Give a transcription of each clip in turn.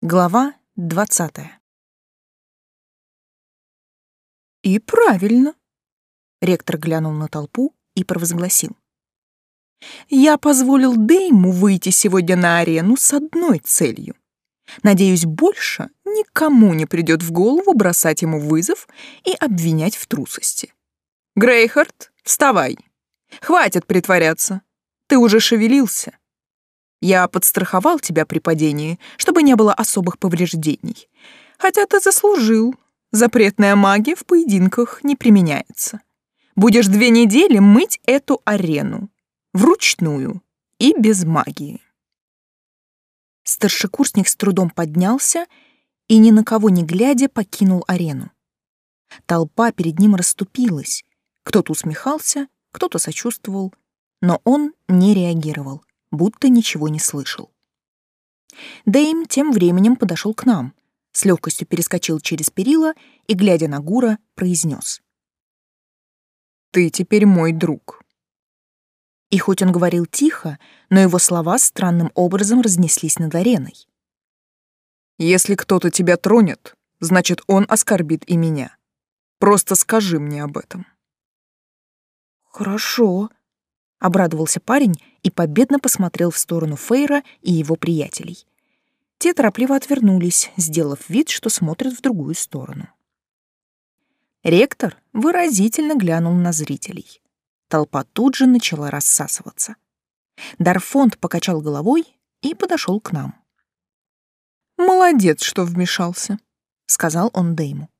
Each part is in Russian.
Глава двадцатая. «И правильно», — ректор глянул на толпу и провозгласил. «Я позволил Дейму выйти сегодня на арену с одной целью. Надеюсь, больше никому не придет в голову бросать ему вызов и обвинять в трусости. Грейхард, вставай. Хватит притворяться. Ты уже шевелился. Я подстраховал тебя при падении, чтобы не было особых повреждений. Хотя ты заслужил. Запретная магия в поединках не применяется. Будешь две недели мыть эту арену. Вручную и без магии. Старшекурсник с трудом поднялся и, ни на кого не глядя, покинул арену. Толпа перед ним расступилась. Кто-то усмехался, кто-то сочувствовал, но он не реагировал будто ничего не слышал. Дэйм тем временем подошел к нам, с легкостью перескочил через перила и, глядя на Гура, произнес: «Ты теперь мой друг». И хоть он говорил тихо, но его слова странным образом разнеслись над ареной. «Если кто-то тебя тронет, значит, он оскорбит и меня. Просто скажи мне об этом». «Хорошо», Обрадовался парень и победно посмотрел в сторону Фейра и его приятелей. Те торопливо отвернулись, сделав вид, что смотрят в другую сторону. Ректор выразительно глянул на зрителей. Толпа тут же начала рассасываться. Дарфонд покачал головой и подошел к нам. «Молодец, что вмешался», — сказал он Дейму.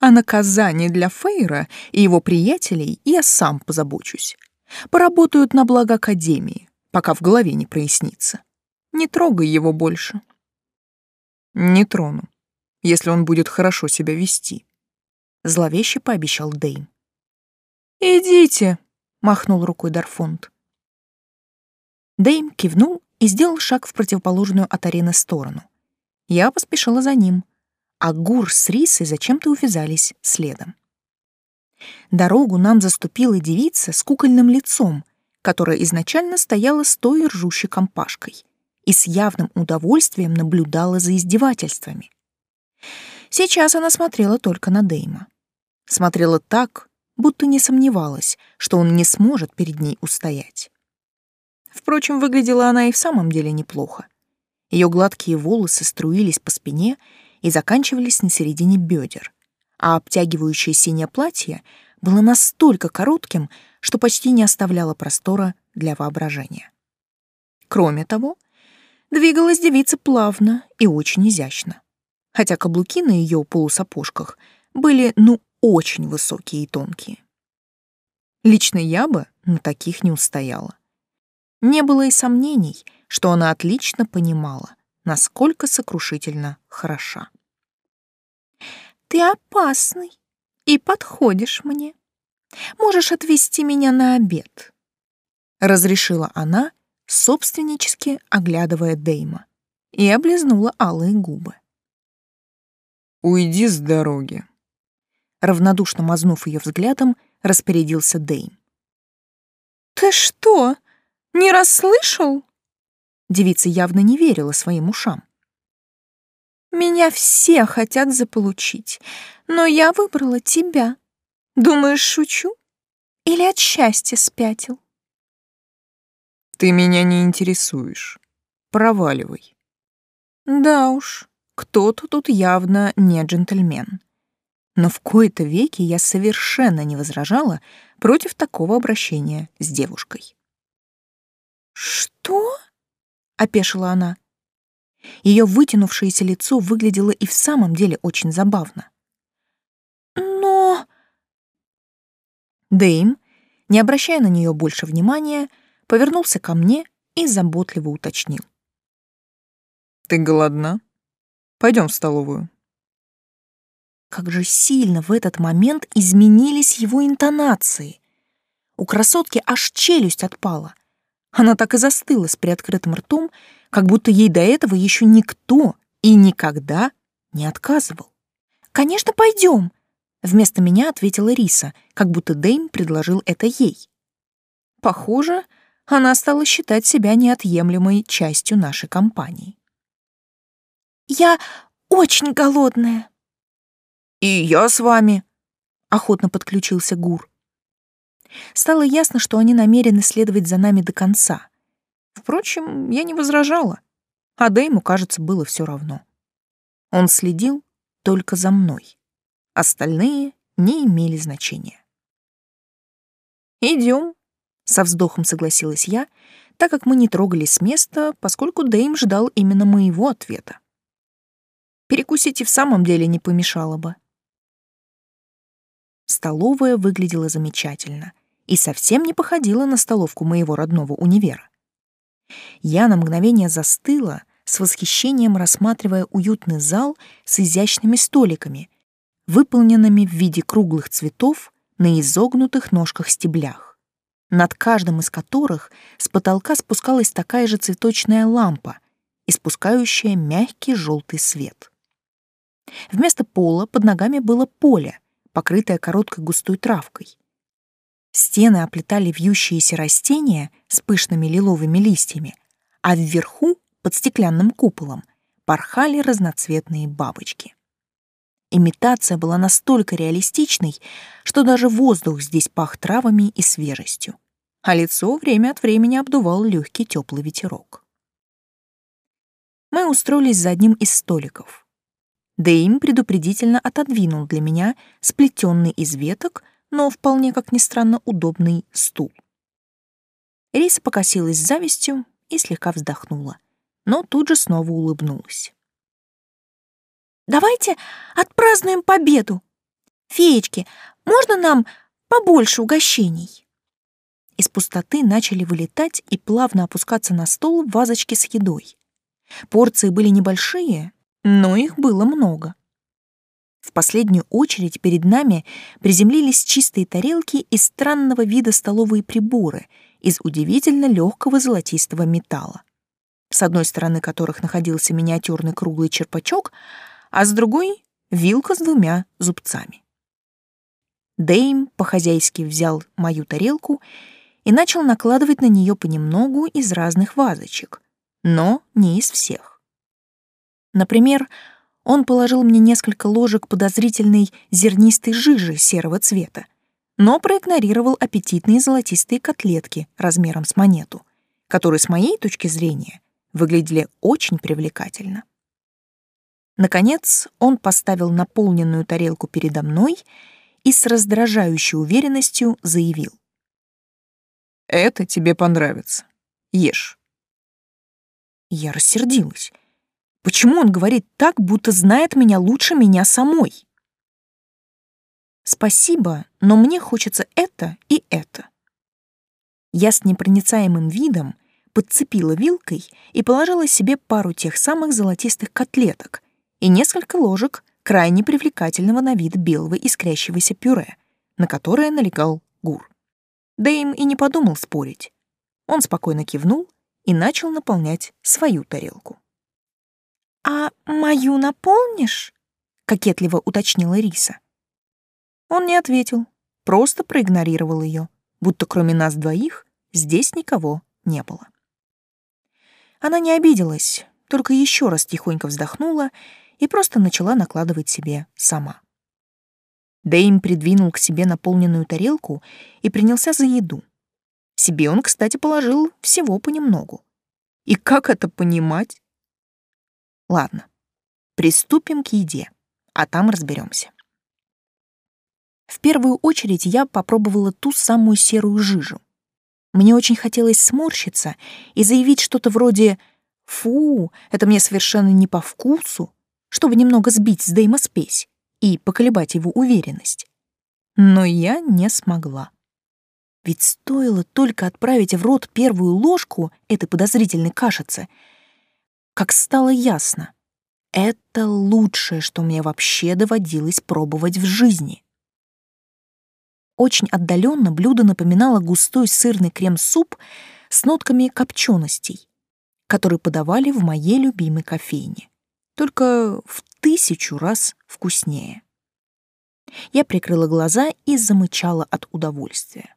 «О наказании для Фейра и его приятелей я сам позабочусь. Поработают на благо Академии, пока в голове не прояснится. Не трогай его больше. Не трону, если он будет хорошо себя вести. Зловеще пообещал Дейм. «Идите», — махнул рукой Дарфонд. Дейм кивнул и сделал шаг в противоположную от арены сторону. Я поспешила за ним, а Гур с Рисой зачем-то увязались следом. Дорогу нам заступила девица с кукольным лицом, которая изначально стояла с той ржущей компашкой и с явным удовольствием наблюдала за издевательствами. Сейчас она смотрела только на Дейма. Смотрела так, будто не сомневалась, что он не сможет перед ней устоять. Впрочем, выглядела она и в самом деле неплохо. Ее гладкие волосы струились по спине и заканчивались на середине бедер, а обтягивающее синее платье было настолько коротким, что почти не оставляло простора для воображения. Кроме того, двигалась девица плавно и очень изящно, хотя каблуки на ее полусапожках были ну очень высокие и тонкие. Лично я бы на таких не устояла. Не было и сомнений, что она отлично понимала, насколько сокрушительно хороша. Ты опасный и подходишь мне. Можешь отвезти меня на обед, разрешила она, собственнически оглядывая Дейма, и облизнула алые губы. Уйди с дороги. Равнодушно мазнув ее взглядом, распорядился Дейм. Ты что, не расслышал? Девица явно не верила своим ушам. Меня все хотят заполучить, но я выбрала тебя. Думаешь, шучу? Или от счастья спятил? Ты меня не интересуешь. Проваливай. Да уж, кто-то тут явно не джентльмен. Но в кои-то веки я совершенно не возражала против такого обращения с девушкой. «Что?» — опешила она. Ее вытянувшееся лицо выглядело и в самом деле очень забавно. «Но...» Дэйм, не обращая на нее больше внимания, повернулся ко мне и заботливо уточнил. «Ты голодна? Пойдем в столовую». Как же сильно в этот момент изменились его интонации. У красотки аж челюсть отпала. Она так и застыла с приоткрытым ртом, как будто ей до этого еще никто и никогда не отказывал. «Конечно, пойдем!» Вместо меня ответила Риса, как будто Дэйм предложил это ей. Похоже, она стала считать себя неотъемлемой частью нашей компании. Я очень голодная. И я с вами, охотно подключился Гур. Стало ясно, что они намерены следовать за нами до конца. Впрочем, я не возражала, а Дэйму, кажется, было все равно. Он следил только за мной. Остальные не имели значения. Идем, со вздохом согласилась я, так как мы не трогались с места, поскольку Дэйм ждал именно моего ответа. Перекусить и в самом деле не помешало бы. Столовая выглядела замечательно и совсем не походила на столовку моего родного универа. Я на мгновение застыла, с восхищением рассматривая уютный зал с изящными столиками, выполненными в виде круглых цветов на изогнутых ножках-стеблях, над каждым из которых с потолка спускалась такая же цветочная лампа, испускающая мягкий желтый свет. Вместо пола под ногами было поле, покрытое короткой густой травкой. Стены оплетали вьющиеся растения с пышными лиловыми листьями, а вверху, под стеклянным куполом, порхали разноцветные бабочки. Имитация была настолько реалистичной, что даже воздух здесь пах травами и свежестью, а лицо время от времени обдувал легкий теплый ветерок. Мы устроились за одним из столиков. Дэйм предупредительно отодвинул для меня сплетенный из веток но вполне, как ни странно, удобный стул. Риса покосилась с завистью и слегка вздохнула, но тут же снова улыбнулась. «Давайте отпразднуем победу! Феечки, можно нам побольше угощений?» Из пустоты начали вылетать и плавно опускаться на стол вазочки с едой. Порции были небольшие, но их было много. В последнюю очередь перед нами приземлились чистые тарелки и странного вида столовые приборы из удивительно легкого золотистого металла, с одной стороны которых находился миниатюрный круглый черпачок, а с другой — вилка с двумя зубцами. Дейм по-хозяйски взял мою тарелку и начал накладывать на нее понемногу из разных вазочек, но не из всех. Например, он положил мне несколько ложек подозрительной зернистой жижи серого цвета, но проигнорировал аппетитные золотистые котлетки размером с монету, которые, с моей точки зрения, выглядели очень привлекательно. Наконец, он поставил наполненную тарелку передо мной и с раздражающей уверенностью заявил. «Это тебе понравится. Ешь». Я рассердилась. Почему он говорит так, будто знает меня лучше меня самой? Спасибо, но мне хочется это и это. Я с непроницаемым видом подцепила вилкой и положила себе пару тех самых золотистых котлеток и несколько ложек крайне привлекательного на вид белого искрящегося пюре, на которое налегал гур. Дэйм и не подумал спорить. Он спокойно кивнул и начал наполнять свою тарелку. «А мою наполнишь?» — кокетливо уточнила Риса. Он не ответил, просто проигнорировал ее, будто кроме нас двоих здесь никого не было. Она не обиделась, только еще раз тихонько вздохнула и просто начала накладывать себе сама. Дэйм придвинул к себе наполненную тарелку и принялся за еду. Себе он, кстати, положил всего понемногу. И как это понимать? Ладно, приступим к еде, а там разберемся. В первую очередь я попробовала ту самую серую жижу. Мне очень хотелось сморщиться и заявить что-то вроде «Фу, это мне совершенно не по вкусу», чтобы немного сбить с Дэйма спесь и поколебать его уверенность. Но я не смогла. Ведь стоило только отправить в рот первую ложку этой подозрительной кашицы — как стало ясно, это лучшее, что мне вообще доводилось пробовать в жизни. Очень отдаленно блюдо напоминало густой сырный крем-суп с нотками копченостей, который подавали в моей любимой кофейне, только в тысячу раз вкуснее. Я прикрыла глаза и замычала от удовольствия.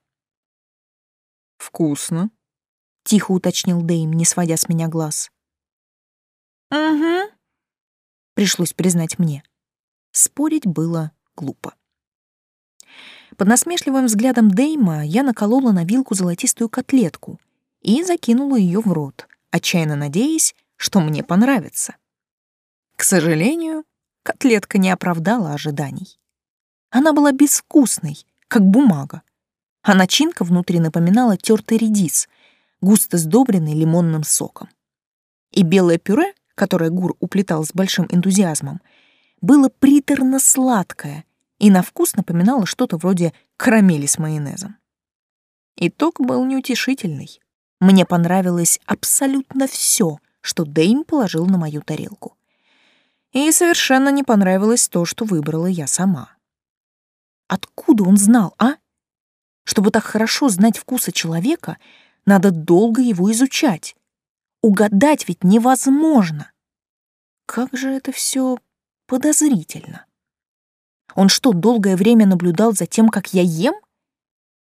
«Вкусно», — тихо уточнил Дэйм, не сводя с меня глаз. «Угу», пришлось признать мне. Спорить было глупо. Под насмешливым взглядом Дейма я наколола на вилку золотистую котлетку и закинула ее в рот, отчаянно надеясь, что мне понравится. К сожалению, котлетка не оправдала ожиданий. Она была безвкусной, как бумага, а начинка внутри напоминала тертый редис, густо сдобренный лимонным соком. И белое пюре, которое Гур уплетал с большим энтузиазмом, было приторно-сладкое и на вкус напоминало что-то вроде карамели с майонезом. Итог был неутешительный. Мне понравилось абсолютно все, что Дэйм положил на мою тарелку. И совершенно не понравилось то, что выбрала я сама. Откуда он знал, а? Чтобы так хорошо знать вкусы человека, надо долго его изучать. Угадать ведь невозможно. Как же это все подозрительно. Он что, долгое время наблюдал за тем, как я ем?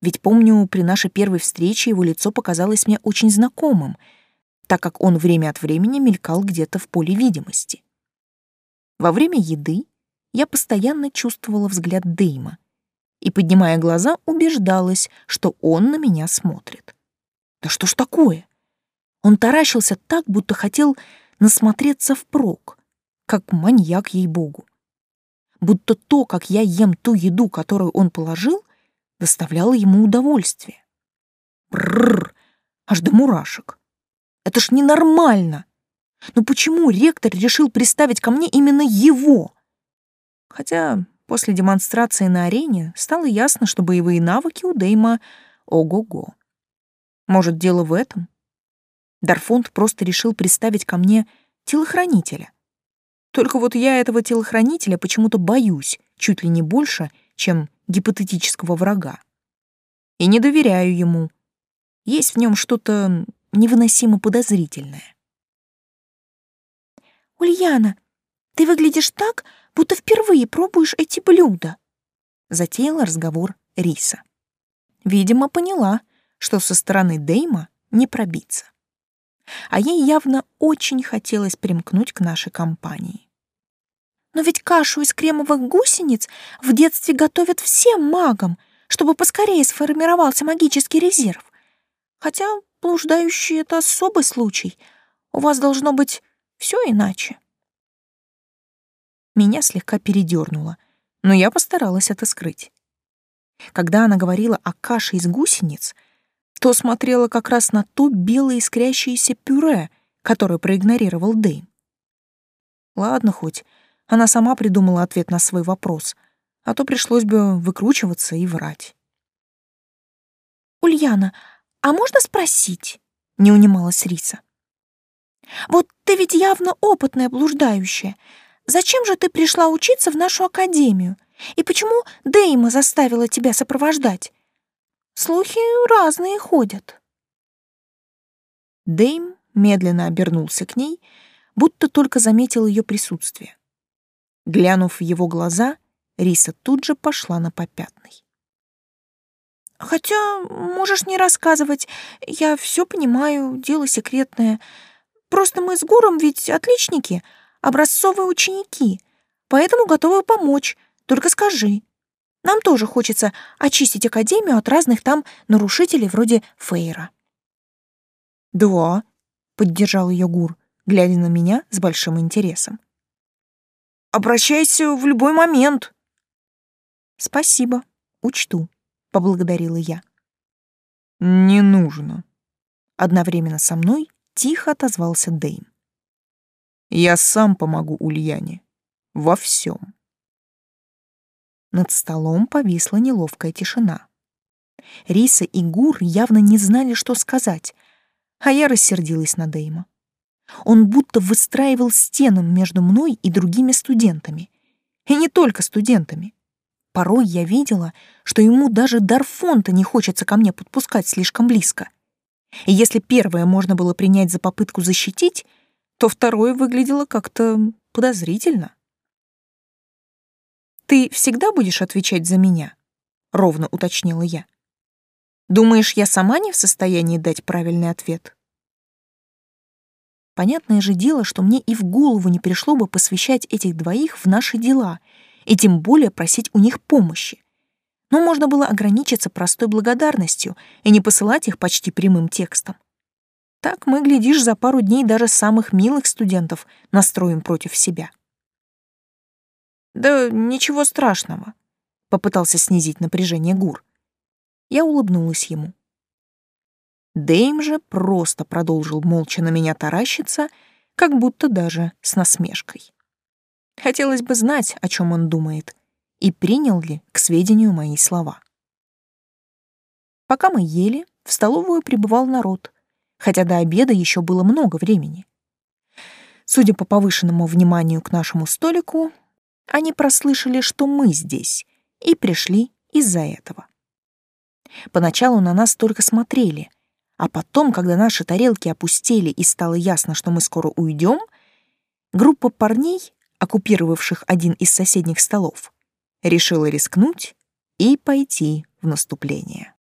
Ведь помню, при нашей первой встрече его лицо показалось мне очень знакомым, так как он время от времени мелькал где-то в поле видимости. Во время еды я постоянно чувствовала взгляд Дейма и, поднимая глаза, убеждалась, что он на меня смотрит. Да что ж такое? Он таращился так, будто хотел насмотреться впрок, как маньяк ей-богу. Будто то, как я ем ту еду, которую он положил, доставляло ему удовольствие. Бррр, аж до мурашек. Это ж ненормально. Но почему ректор решил приставить ко мне именно его? Хотя после демонстрации на арене стало ясно, что боевые навыки у Дейма ого-го. Может, дело в этом? Дарфонд просто решил приставить ко мне телохранителя. Только вот я этого телохранителя почему-то боюсь чуть ли не больше, чем гипотетического врага. И не доверяю ему. Есть в нем что-то невыносимо подозрительное. «Ульяна, ты выглядишь так, будто впервые пробуешь эти блюда», — затеяла разговор Риса. Видимо, поняла, что со стороны Дейма не пробиться. А ей явно очень хотелось примкнуть к нашей компании. Но ведь кашу из кремовых гусениц в детстве готовят всем магам, чтобы поскорее сформировался магический резерв. Хотя блуждающий — это особый случай. У вас должно быть все иначе. Меня слегка передернуло, но я постаралась это скрыть. Когда она говорила о каше из гусениц, то смотрела как раз на то белое искрящееся пюре, которое проигнорировал Дэйм. Ладно хоть, она сама придумала ответ на свой вопрос, а то пришлось бы выкручиваться и врать. «Ульяна, а можно спросить?» — не унималась Риса. «Вот ты ведь явно опытная блуждающая. Зачем же ты пришла учиться в нашу академию? И почему Дейма заставила тебя сопровождать? Слухи разные ходят». Дейм медленно обернулся к ней, будто только заметил ее присутствие. Глянув в его глаза, Риса тут же пошла на попятный. «Хотя можешь не рассказывать, я все понимаю, дело секретное. Просто мы с Гуром ведь отличники, образцовые ученики, поэтому готовы помочь, только скажи. Нам тоже хочется очистить Академию от разных там нарушителей вроде Фейра». «Да», — поддержал ее Гур, глядя на меня с большим интересом. Обращайся в любой момент. Спасибо, учту, поблагодарила я. Не нужно. Одновременно со мной тихо отозвался Дэйм. Я сам помогу Ульяне. Во всем. Над столом повисла неловкая тишина. Риса и Гур явно не знали, что сказать, а я рассердилась на Дэйма. Он будто выстраивал стену между мной и другими студентами. И не только студентами. Порой я видела, что ему даже Дарфонта не хочется ко мне подпускать слишком близко. И если первое можно было принять за попытку защитить, то второе выглядело как-то подозрительно. «Ты всегда будешь отвечать за меня?» — ровно уточнила я. «Думаешь, я сама не в состоянии дать правильный ответ?» Понятное же дело, что мне и в голову не пришло бы посвящать этих двоих в наши дела, и тем более просить у них помощи. Но можно было ограничиться простой благодарностью и не посылать их почти прямым текстом. Так мы, глядишь, за пару дней даже самых милых студентов настроим против себя. «Да ничего страшного», — попытался снизить напряжение Гур. Я улыбнулась ему. Дэйм же просто продолжил молча на меня таращиться, как будто даже с насмешкой. Хотелось бы знать, о чем он думает, и принял ли к сведению мои слова. Пока мы ели, в столовую прибывал народ, хотя до обеда еще было много времени. Судя по повышенному вниманию к нашему столику, они прослышали, что мы здесь, и пришли из-за этого. Поначалу на нас только смотрели, а потом, когда наши тарелки опустели и стало ясно, что мы скоро уйдем, группа парней, оккупировавших один из соседних столов, решила рискнуть и пойти в наступление.